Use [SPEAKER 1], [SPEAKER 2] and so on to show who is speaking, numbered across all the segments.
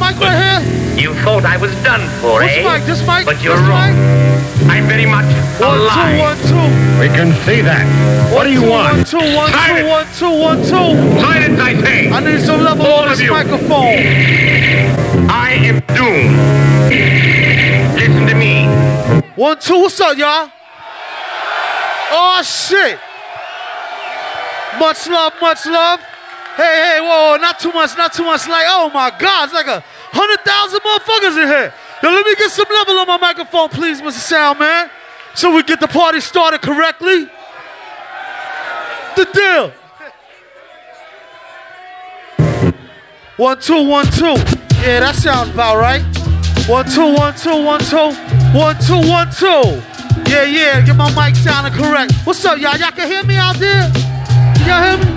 [SPEAKER 1] mic right here?
[SPEAKER 2] You thought I was done for,
[SPEAKER 1] Which
[SPEAKER 2] eh?
[SPEAKER 1] mic? This mic?
[SPEAKER 2] But you're
[SPEAKER 1] This
[SPEAKER 2] wrong.
[SPEAKER 1] mic?
[SPEAKER 2] I'm very much
[SPEAKER 1] One,
[SPEAKER 2] alive.
[SPEAKER 1] one.
[SPEAKER 3] We can see that. What do you
[SPEAKER 1] One,
[SPEAKER 3] want?
[SPEAKER 1] two, one, two,
[SPEAKER 2] Silence.
[SPEAKER 1] one, two, one, two.
[SPEAKER 2] Silence, I say.
[SPEAKER 1] I need some level
[SPEAKER 2] All
[SPEAKER 1] on
[SPEAKER 2] of
[SPEAKER 1] this
[SPEAKER 2] you.
[SPEAKER 1] microphone.
[SPEAKER 2] I am doomed. Listen to me.
[SPEAKER 1] One, two, what's up, y'all? Oh, shit. Much love, much love. Hey, hey, whoa, not too much, not too much. Like, oh my God, it's like a hundred thousand motherfuckers in here. Yo, let me get some level on my microphone, please, Mr. Sound Man, So we get the party started correctly. The deal. One, two, one, two. Yeah, that sounds about right. One, two, one, two, one, two. One, two, one, two. Yeah, yeah, get my mic sounding correct. What's up, y'all? Y'all can hear me out there? Y'all hear me?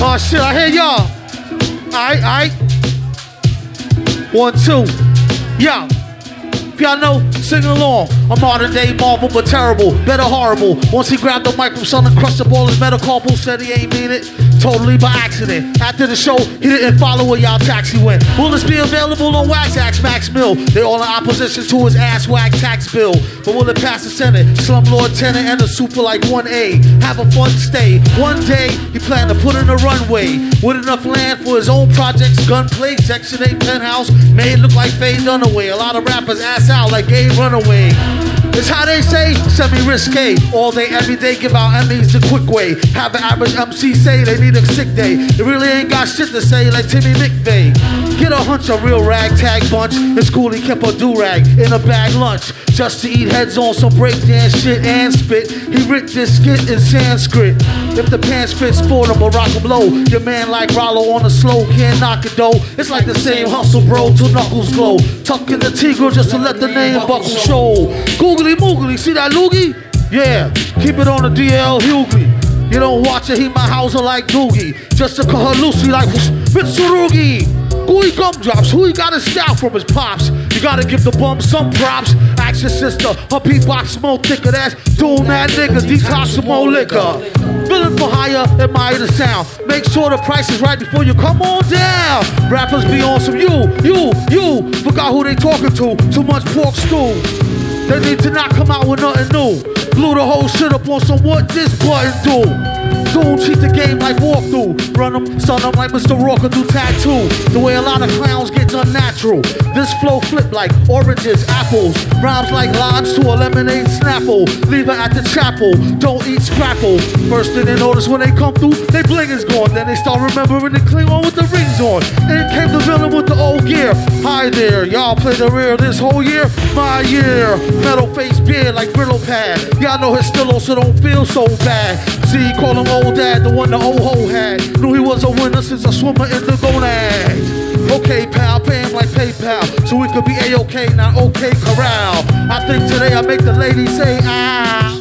[SPEAKER 1] Oh, shit, I hear y'all. All right, all right. One, two. Yo. If y'all know, sing along. A modern day Marvel, but terrible, better horrible. Once he grabbed the mic from Son and crushed up all his metacarpal, said he ain't mean it. Totally by accident. After the show, he didn't follow where y'all taxi went. Will this be available on Wax Axe Max Mill? They all in opposition to his ass whack tax bill. But will it pass the Senate? Slumlord tenant and a super like 1A. Have a fun stay. One day, he planned to put in a runway. With enough land for his own projects, gunplay, Section 8 penthouse, made look like Faye Dunaway. A lot of rappers ass out like Gay Runaway. It's how they say, semi-risque. All day, every day, give out Emmys the quick way. Have an average MC say they need a sick day. They really ain't got shit to say like Timmy McVeigh. Get a hunch, a real ragtag bunch. In school, he kept a do-rag in a bag lunch. Just to eat heads on some breakdance shit and spit. He ripped this skit in Sanskrit. If the pants fit, sport him or rock him low. Your man like Rollo on the slow, can't knock it though. It's like the same hustle, bro, till knuckles glow. Tuck in the Tigre just to let the name buckle show. Googly moogly, see that loogie? Yeah, keep it on the DL Hughley. You don't watch it, he my houser like Doogie. Just her Lucy like Mitsurugi. Gooey gumdrops, who he got his style from his pops. You gotta give the bum some props. Ask your sister, her beatbox more thicker. That's doing that nigga, detox some more liquor. Villain for hire, admire the sound. Make sure the price is right before you come on down. Rappers be on some you, you, you. Forgot who they talking to. Too much pork stew. They need to not come out with nothing new. Blew the whole shit up on some what this button do. Dude, cheat the game like walkthrough. Run them, stun them like Mr. Walker do tattoo. The way a lot of clowns gets unnatural. This flow flip like oranges, apples. Rhymes like limes to a lemonade snapple. Leave her at the chapel. Don't eat scrapple. First thing they notice when they come through, they bling is gone. Then they start remembering the Klingon with the rings on. Then came the villain with the old gear. Hi there, y'all play the rear this whole year? My year. Metal face beard like brittle pad. Y'all know his still so don't feel so bad. See, call him old dad, the one the old ho had. Knew he was a winner since a swimmer in the gonads. Okay, pal, pay him like PayPal. So we could be A-OK, not OK Corral. I think today I make the ladies say, ah.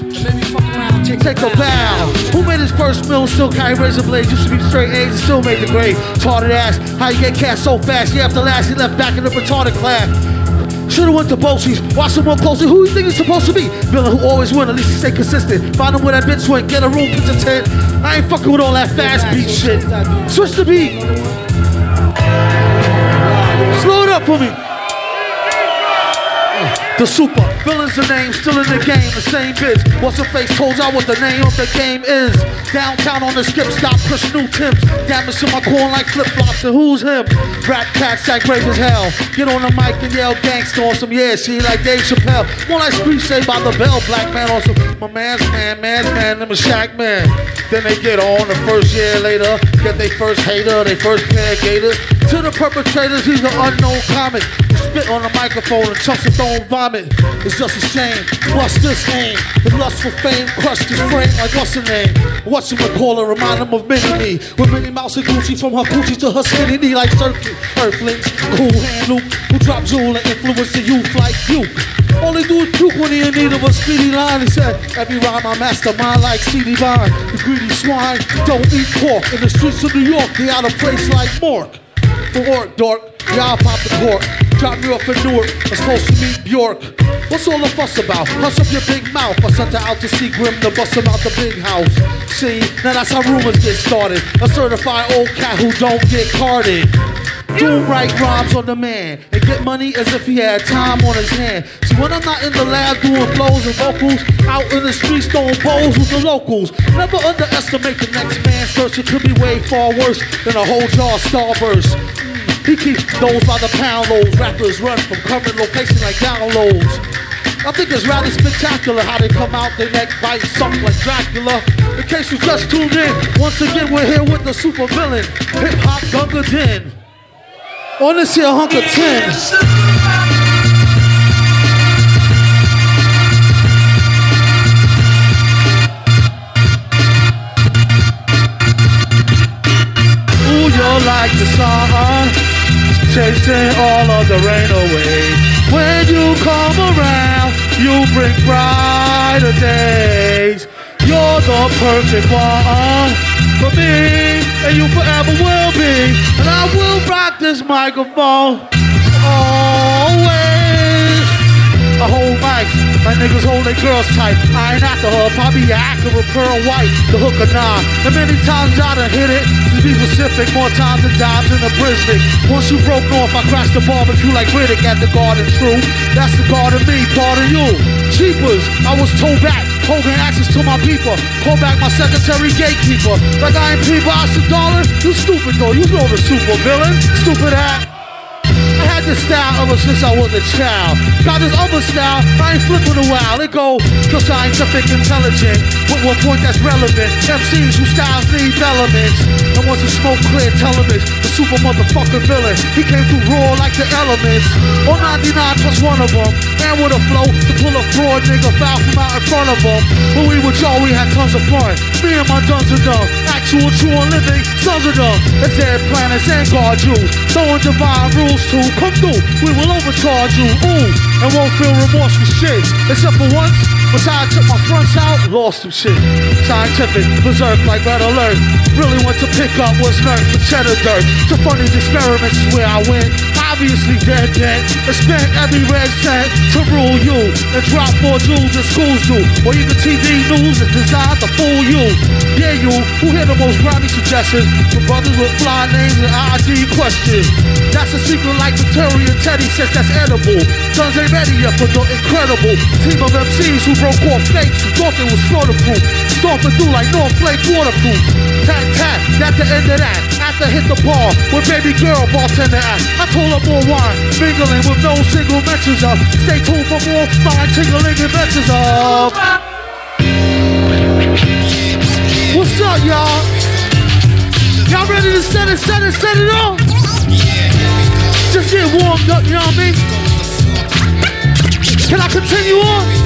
[SPEAKER 1] Take a bow. Who made his first meal? Still carry razor blades. Used to be straight A's and still made the grade. Retarded ass. How you get cast so fast? You have to last. He left back in the retarded class. Should've went to Bosie's. Watch him more closely. Who you think he's supposed to be? Villain who always win. At least he stay consistent. Find him where that bitch went. Get a room, pitch a tent. I ain't fucking with all that fast beat shit. Switch the beat. Slow it up for me. The super villain's the name, still in the game, the same bitch. What's her face told y'all what the name of the game is. Downtown on the skip stop, push new tips. Damage to my corn like flip flops, and who's him? Rat cat sack brave as hell. Get on the mic and yell gangsta on some yeah, she like Dave Chappelle. More like Screech say by the bell, black man on some my man's man, man's man, them a shack man. Then they get on the first year later, get they first hater, they first pair gator. To the perpetrators, he's an unknown comic. Spit on the microphone and chunks of throwing vomit. It's just a shame. Bust this aim. The lust for fame crushed his frame like what's her name? What's you call her? Remind him of Mini-Me. With Minnie Mouse and Gucci from her Gucci to her skinny knee like circuit. Earthlings, cool hand Luke, who drop jewel and influence the youth like you. Only is puke when he in need of a speedy line. He said, every rhyme I mastermind like CD Vine. The greedy swine don't eat pork. In the streets of New York, they out of place like Mork. For work, dork, y'all pop the cork. Drop me off in Newark, I'm supposed to meet Bjork. What's all the fuss about? Hush up your big mouth. I sent her out to see Grimm to bust him out the big house. See, now that's how rumors get started. A certified old cat who don't get carded. Doing right rhymes on demand and get money as if he had time on his hand. See, when I'm not in the lab doing flows and vocals, out in the streets throwing bowls with the locals. Never underestimate the next man's thirst. It could be way far worse than a whole jar of starburst. He keeps those by the pound loads. Rappers run from current locations like downloads. I think it's rather spectacular how they come out, their neck bite something like Dracula. In case you just tuned in, once again we're here with the super villain, Hip Hop Gunga Din. On this here hunk of 10. Ooh, you're like the sun, chasing all of the rain away. When you come around, you bring brighter days. You're the perfect one for me, and you forever will be. And I will rock this microphone always. I hold mics, my niggas hold their girls tight. I ain't after her, probably a accurate pearl white, the hook or nine. And many times I done hit it, to be specific, more times than dimes in a brisket. Once you broke north, I crashed the barbecue like Riddick at the Garden True. That's the garden me, part of you. Cheapers, I was told back, holding access to my people. Call back my secretary gatekeeper. Like I ain't people, I said, darling, you stupid though, you know the super villain. Stupid ass. Had this style ever since I was a child. Got this other style, I ain't flipping a while. It go scientific intelligent. With one point that's relevant. MCs whose styles need elements. And once the smoke clear, telements. The super motherfucker villain. He came through raw like the elements. All 99 plus one of them. And with a flow to pull a fraud nigga foul from out in front of them. When we were y'all, we had tons of fun. Me and my duns are dumb. Actual true and living sons of them. It's dead planets and guard Jews. Throwing divine rules to come through. We will overcharge you. Ooh, and won't feel remorse for shit. Except for once, when I took my fronts out, lost some shit. Scientific, berserk like red alert. Really want to pick up what's learned for cheddar dirt. To these experiments is where I went. Obviously dead dead. I spent every red cent to rule you. And drop more jewels than schools do. Or even TV news is designed to fool you. Yeah, you, who hear the most grimy suggestions from brothers with fly names and ID questions. That's a secret like the Victoria Teddy says that's edible. Guns ain't ready yet for the incredible team of MCs who broke off fakes who thought they was slaughterproof. Stomping through like North Flake waterproof. Tat tat, at the end of that. After hit the bar with baby girl bartender at. I told her more wine, mingling with no single mentions of. Stay tuned for more fine tingling adventures of. What's up, y'all? Y'all ready to set it, set it, set it off? Just get warmed up, you know what I mean? Can I continue on?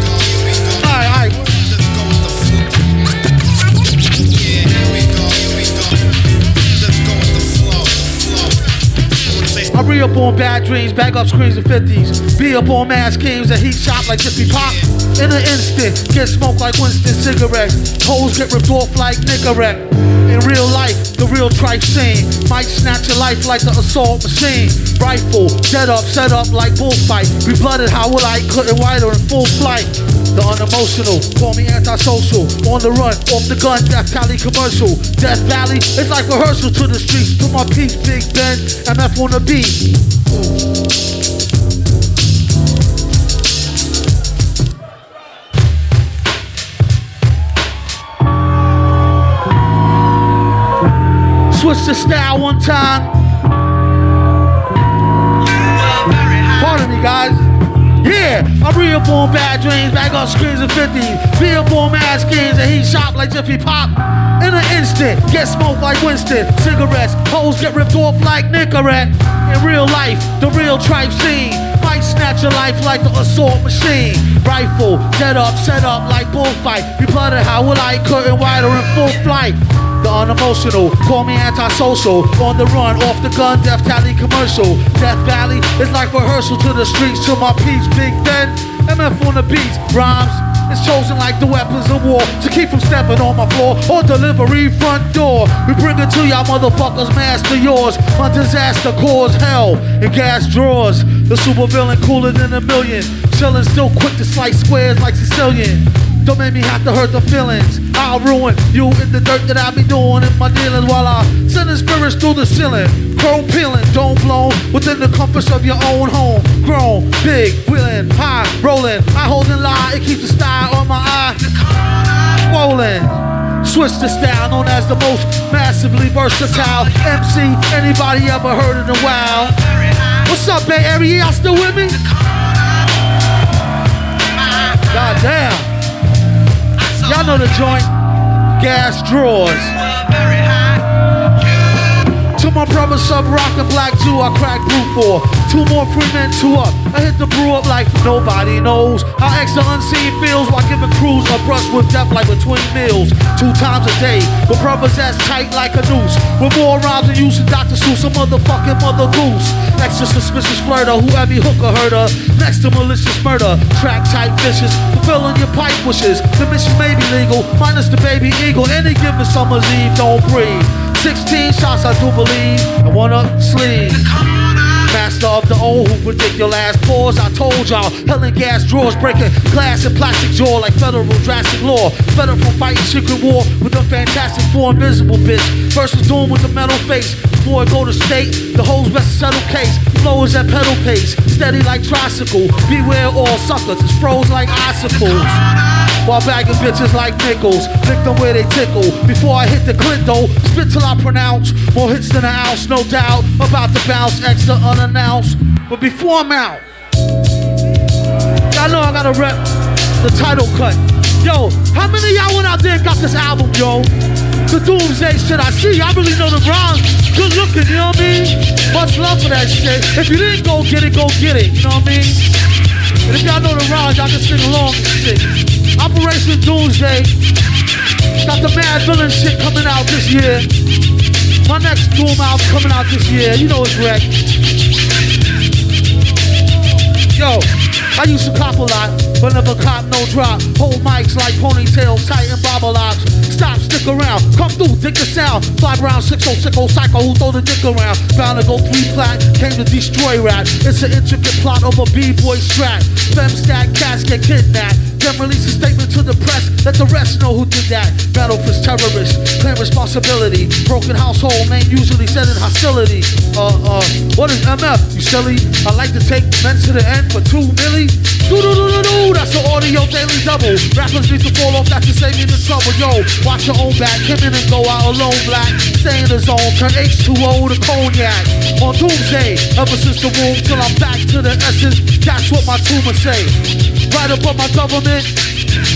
[SPEAKER 1] I re up on bad dreams, back up screens and 50s. Be up on mad schemes and heat shop like Jiffy Pop. In an instant, get smoked like Winston cigarettes. Hoes get ripped off like Nicorette. In real life, the real trife scene might snatch your life like the assault machine. Rifle, set up, set up like bullfight. Be blooded, how will I? Couldn't wider in full flight. The unemotional, call me antisocial. On the run, off the gun, Death Valley commercial. Death Valley, it's like rehearsal to the streets. To my piece, Big Ben, MF on the beat. Switch the style one time. Pardon me, guys. Yeah, I re up on bad dreams, back on screens and 50s. Be up on mad schemes and he shop like Jiffy Pop. In an instant, get smoked like Winston. Cigarettes, hoes get ripped off like Nicorette. In real life, the real tripe scene. Might snatch your life like the assault machine. Rifle, dead up, set up like bullfight. Be blooded, how will I? Curtain wider in full flight. The unemotional, call me antisocial. On the run, off the gun, Death Tally commercial. Death Valley is like rehearsal to the streets. To my piece, Big Ben, MF on the beats, rhymes. It's chosen like the weapons of war to keep from stepping on my floor or delivery front door. We bring it to y'all motherfuckers, master yours. My disaster cause hell in gas drawers. The super villain cooler than a million. Chillin' still quick to slice squares like Sicilian. Don't make me have to hurt the feelings. I'll ruin you in the dirt that I be doing in my dealings while I sending spirits through the ceiling. Chrome peeling, dome blown within the compass of your own home. Grown, big, wheeling, high, rolling. I holding lie, it keeps the style on my eye. Swollen. Switch the style known as the most massively versatile MC anybody ever heard in a while. What's up, Bay Area? Y'all still with me? Y'all know the joint. Gas drawers. To my brother Subroc and Black 2, I crack blue for. Two more free men, two up. I hit the brew up like nobody knows. How extra unseen feels while giving crews a brush with death like between meals. Two times a day, with brothers as tight like a noose. With more rhymes than using Dr. Seuss, a motherfucking mother goose. Extra suspicious flirter, who every hooker heard her. Next to malicious murder, track tight vicious, fulfilling your pipe wishes. The mission may be legal, minus the baby eagle. Any given summer's eve, don't breathe. 16 shots, I do believe, and one up the sleeve. Master of the old who predict your last pause. I told y'all, hell and gas drawers breaking glass and plastic jaw like federal drastic law. Federal fighting secret war with a fantastic four invisible bitch. Versus doing with the metal face. Before I go to state, the hoes best settle case. Flow is at pedal pace, steady like tricycle. Beware all suckers, it's froze like icicles. While bagging bitches like nickels, lick them where they tickle. Before I hit the clip though, spit till I pronounce more hits than an ounce, no doubt. About to bounce extra unannounced. But before I'm out, y'all know I gotta rep the title cut. Yo, how many y'all went out there and got this album, yo? The Doomsday shit, I see. I really know the rhymes. Good looking, you know what I mean? Much love for that shit. If you didn't go get it, go get it. You know what I mean? And if y'all know the rhymes, y'all can sing along and shit. Operation Doomsday. Got the Madvillain shit coming out this year. My next Doom album coming out this year. You know it's wreck. Yo, I used to cop a lot, but never cop no drop. Hold mics like ponytails, tighten bobble locks. Stop, stick around, come through, dig the sound. Fly around 60 sicko psycho who throw the dick around. Bound to go three plat, came to destroy rap. It's an intricate plot of a b-boy strat. Fem stat cats get kidnapped. Then release a statement to the press, let the rest know who did that. Battle for terrorists, claim responsibility. Broken household, man usually set in hostility. Uh, uh, what is MF? You silly? I like to take men to the end for two milli. Do do do do do, that's the audio daily double. Rappers need to fall off, that's to save me the trouble. Yo, watch your own back, come in and go out alone, black. Stay in the zone, turn H2O to cognac. On doomsday, ever since the womb till I'm back to the essence. That's what my tumor say. Right above my government,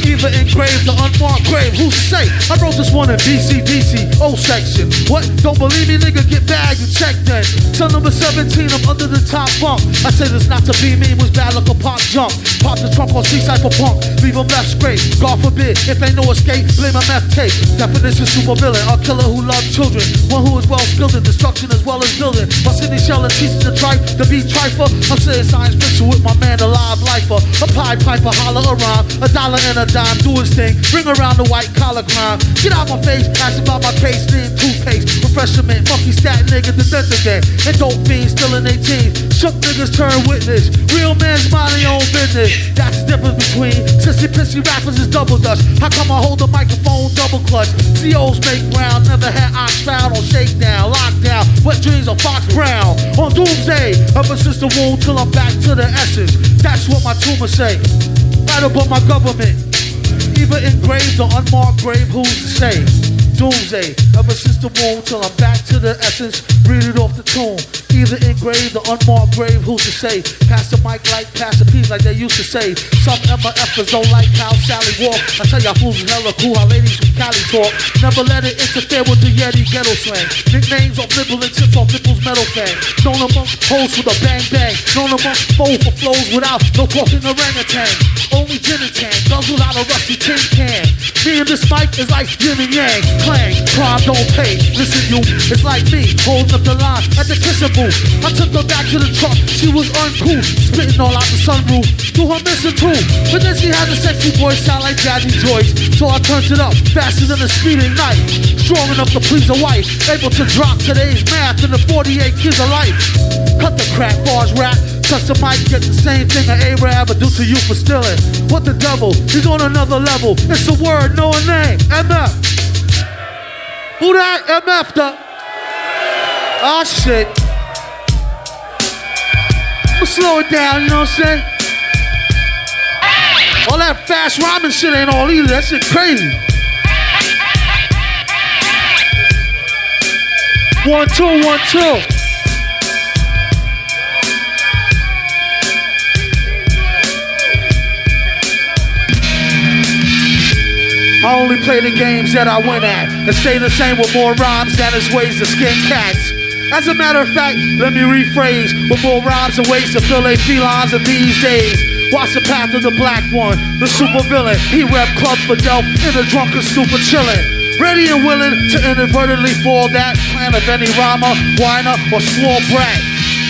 [SPEAKER 1] either engraved or unmarked grave. Who's to say? I wrote this one in BC, DC, O section. What? Don't believe me, nigga? Get bagged and check then. Cell number 17, I'm under the top bunk. I said this not to be me, was bad like a pop jump. Pop the trunk on C for punk, leave him left straight. God forbid, if ain't no escape, blame Metatape. Definition super villain, a killer who loves children. One who is well skilled in destruction as well as building. My city shell and teaches the tripe to be trifer. I'm saying science fiction with my man, the live lifer. A pied piper, holler around. A dollar and a dime, do his thing. Bring around the white collar crime. Get out my face, ask about my case, then toothpaste. Refreshment, monkey stat nigga, the death again. And dope fiends still in 18. Shook niggas turn witness. Real man's mind their own business. That's the difference between sissy pissy rappers is double dutch. How come I hold the microphone double clutch? COs make ground, never had ox found on shakedown, lockdown. Wet dreams of Fox Brown. On doomsday, ever since the womb till I'm back to the essence. That's what my tumor say. Right above my government. Either engraved or unmarked grave, who's to say? Doomsday, ever since the womb till I'm back to the essence. Read it off the tomb. Either engraved or unmarked grave, who's to say? Pass the mic like pass the peas like they used to say. Some MFers don't like how Sally walk. I tell y'all fools hella cool how ladies from Cali talk. Never let it interfere with the Yeti ghetto slang. Nicknames off nibble and tips off nipples metal fang. Known amongst hoes with a bang bang. Known amongst foes for flows without no talking orangutan. Only gin and tang, guzzle out a rusty tin can. Me and this mic is like yin and yang. Clang, crime don't pay. Listen, you, it's like me holding up the line at the kissing booth. I took her back to the truck, she was uncool, spitting all out the sunroof. Do her missing too, but then she had a sexy voice sound like Jazzy Joyce. So I turned it up faster than a speeding knife. Strong enough to please a wife, able to drop today's math in the 48 kids of life. Cut the crap, bars rap. Touch the mic, get the same thing an Arab would do to you for stealing. What the devil? He's on another level. It's a word, no a name. MF. Who that? MF the. Oh shit. I'ma slow it down, you know what I'm saying? All that fast rhyming shit ain't all either. That shit crazy. One, two, one, two. I only play the games that I win at and stay the same with more rhymes than his ways to skin cats. As a matter of fact, let me rephrase with more rhymes and ways to fill a felines of these days. Watch the path of the black one, the super villain. He rep Club for Delph in a drunken stupid chillin'. Ready and willing to inadvertently fall that plan of any rhymer, whiner, or small brat.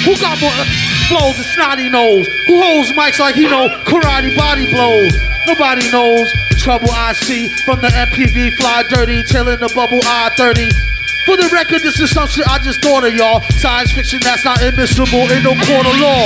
[SPEAKER 1] Who got more uh, flows and snotty nose? Who holds mics like he know karate body blows? Nobody knows trouble I see from the MPV fly dirty, tailing the bubble I 30. For the record, this is some shit I just thought of, y'all. Science fiction that's not admissible in no court of law.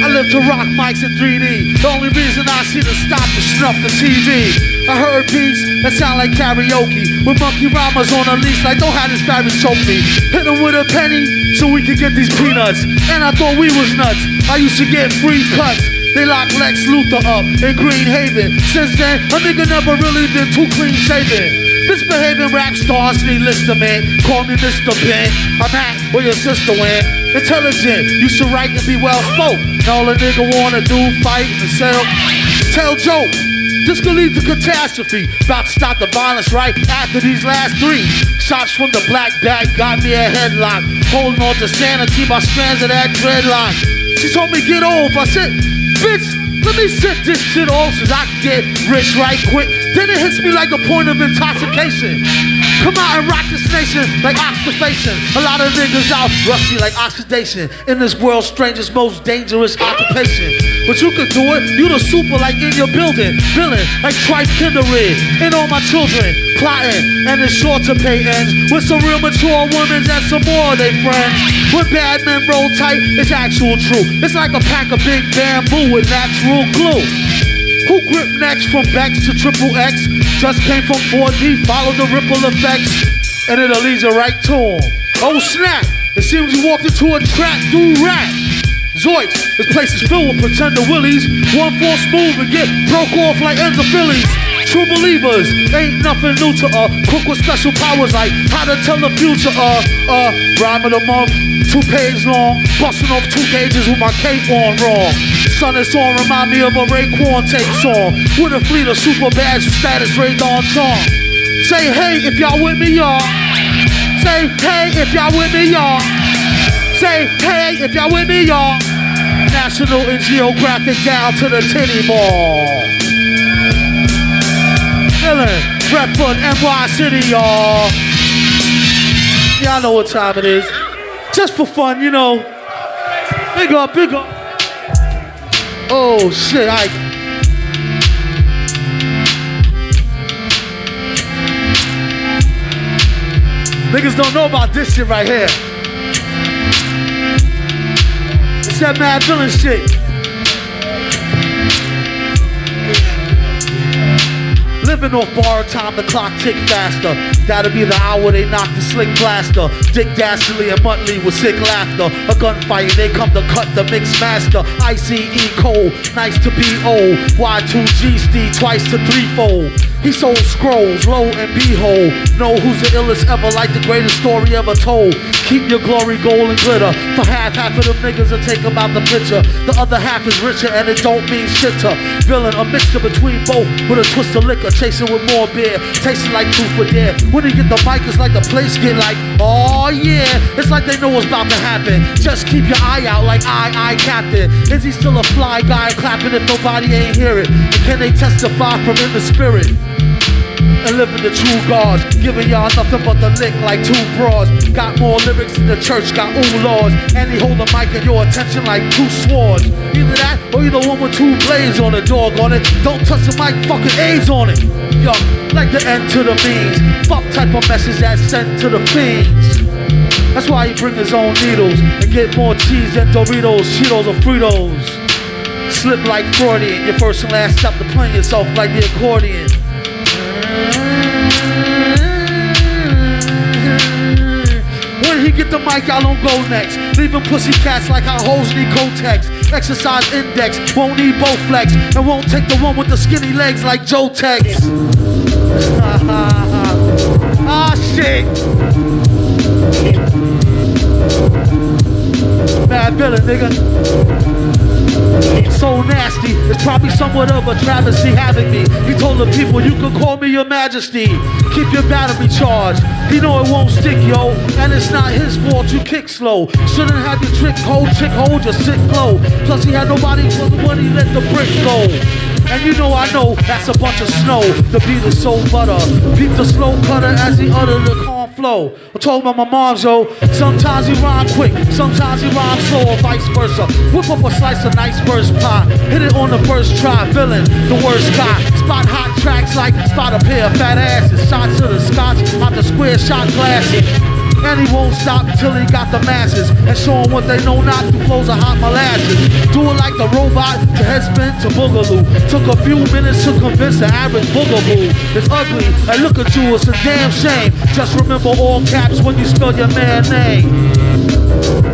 [SPEAKER 1] I live to rock mics in 3D. The only reason I see to stop to snuff the TV. I heard beats that sound like karaoke with monkey rhymes on a leash. Like don't have this fairy choke me. Hit them with a penny so we could get these peanuts. And I thought we was nuts. I used to get free cuts. They locked Lex Luthor up in Green Haven. Since then, a nigga never really been too clean shaven. Misbehaving rap stars need lister man. Call me Mr. Ben. I'm at where your sister went. Intelligent, you should write and be well spoke. All a nigga wanna do, fight and sell. Tell joke. This could lead to catastrophe. About to stop the violence right after these last three. Shots from the black bag got me a headlock. Holding on to sanity by strands of that dreadlock. She told me get off. I said, bitch, let me set this shit off so I get rich right quick. Then it hits me like a point of intoxication. Come out and rock this nation like oxidation. A lot of niggas out rusty like oxidation. In this world's strangest, most dangerous occupation. But you could do it, you the super like in your building. Villain like Trife Kindered. And all my children plotting. And it's sure to pay ends with some real mature women and some more of their friends. When bad men roll tight, it's actual truth. It's like a pack of big bamboo with natural glue. Who grip next from Bex to Triple X? Just came from 4D, follow the ripple effects, and it'll lead you right to him. Oh snap! It seems you walked into a trap, do rap. Zoids, this place is filled with pretender willies. One false move and get broke off like ends of Phillies. True believers, ain't nothing new to uh Cook with special powers like how to tell the future uh uh rhyme of the month, two pages long, busting off two gauges with my cape on wrong. Son is on remind me of a Raekwon take song with a fleet of super bads with status radar song. Say hey if y'all with me, y'all. Say hey if y'all with me, y'all. Say hey if y'all with me, y'all. National and Geographic down to the titty ball. Dylan, Redford, NY City, y'all. Y'all know what time it is. Just for fun, you know. Big up, big up. Oh shit, I. Niggas don't know about this shit right here. It's that mad villain shit. Living off borrowed time, the clock tick faster. That'll be the hour they knock the slick blaster. Dick Dastardly and Muttley with sick laughter. A gunfight, they come to cut the mix master. ICE Cole, nice to be old. Y2G Steve, twice to threefold. He sold scrolls, lo and behold. Know who's the illest ever, like the greatest story ever told. Keep your glory, gold, and glitter. For half, half of them niggas will take them out the picture. The other half is richer, and it don't mean shit to villain. A mixture between both with a twist of liquor. Chasing with more beer, tasting like truth for dare. When he get the mic, it's like the place get like, oh yeah. It's like they know what's about to happen. Just keep your eye out like I, I captain. Is he still a fly guy clapping if nobody ain't hear it? And can they testify from in the spirit? And living the true gods. Giving y'all nothing but the lick like two bras. Got more lyrics in the church, got ooh laws. And he hold the mic at your attention like two swords. Either that or you the one with two blades on the dog on it. Don't touch the mic, fucking A's on it. Yo, like the end to the means. Fuck type of message that's sent to the fiends. That's why he bring his own needles and get more cheese than Doritos, Cheetos, or Fritos. Slip like Freudian, your first and last step to playing yourself like the accordion. Get the mic, I don't go next. Leaving pussy cats like how hoes need Kotex. Exercise index, won't need both flex. And won't take the one with the skinny legs like Joe Tex. ah, shit. Bad villain, nigga so nasty. It's probably somewhat of a travesty having me. He told the people, you can call me your majesty. Keep your battery charged. He know it won't stick, yo. And it's not his fault you kick slow. Shouldn't have your trick hold, trick hold, your sick glow. Plus he had nobody when he let the brick go. And you know I know that's a bunch of snow. The beat is so butter. Beat the slow cutter as he uttered the calm flow. I told my mom's yo, sometimes he rhyme quick, sometimes he rhyme slow, or vice versa. Whip up a slice of nice first pie, hit it on the first try, villain, the worst guy. Spot hot tracks like spot a pair of fat asses. Shots to the scotch out the square shot glasses. And he won't stop till he got the masses and show them what they know not through flows of hot molasses. Do it like the robot to headspin to boogaloo. Took a few minutes to convince the average boogaloo. It's ugly, and look at you, it's a damn shame. Just remember all caps when you spell your man name.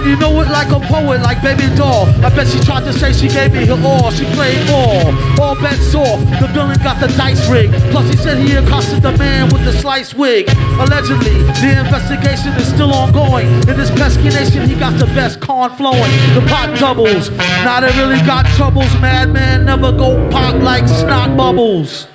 [SPEAKER 1] And you know it like a poet, like baby doll. I bet she tried to say she gave me her all. She played ball. All bets off. The villain got the dice rig. Plus he said he accosted the man with the slice wig. Allegedly, the investigation is still ongoing. In this pesky nation, he got the best con flowing. The pot doubles. Now they really got troubles. Madman never go pop like snot bubbles.